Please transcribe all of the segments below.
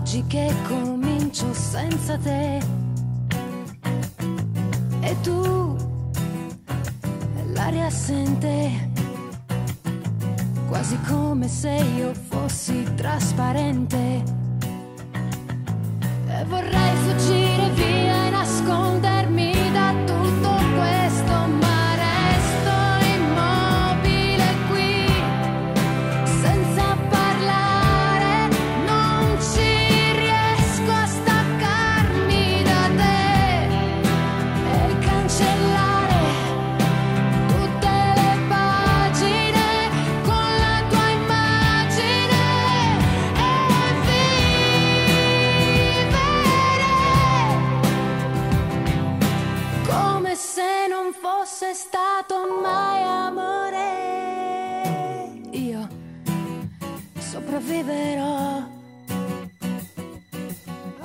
oggi che comincio senza te. E tu, l'aria assente, quasi come se io fossi trasparente. E vorrei fuggire via e nascondermi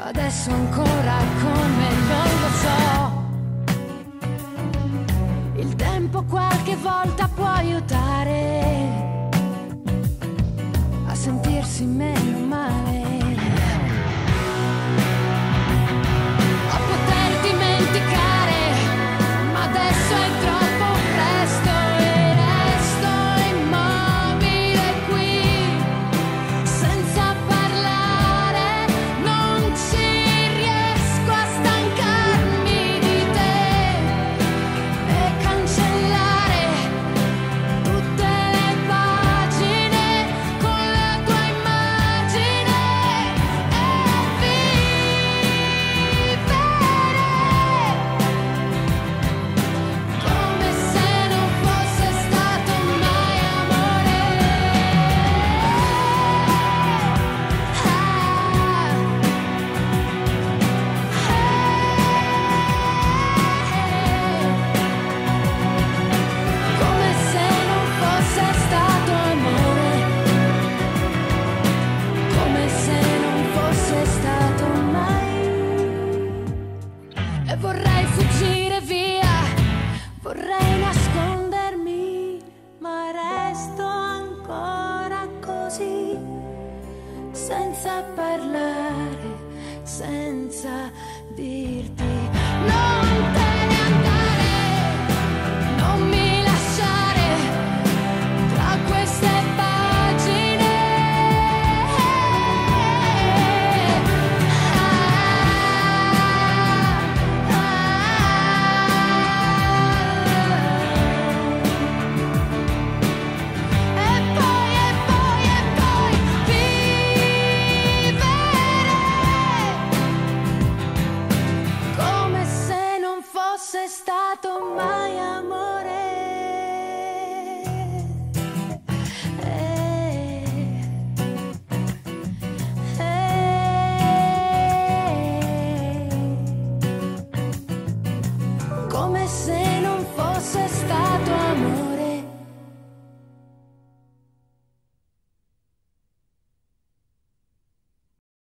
Adesso ancora come non lo so. Tempo qualche volta può aiutare a sentirsi meno vorrei nascondermi, ma resto ancora così, senza parlare, senza dirti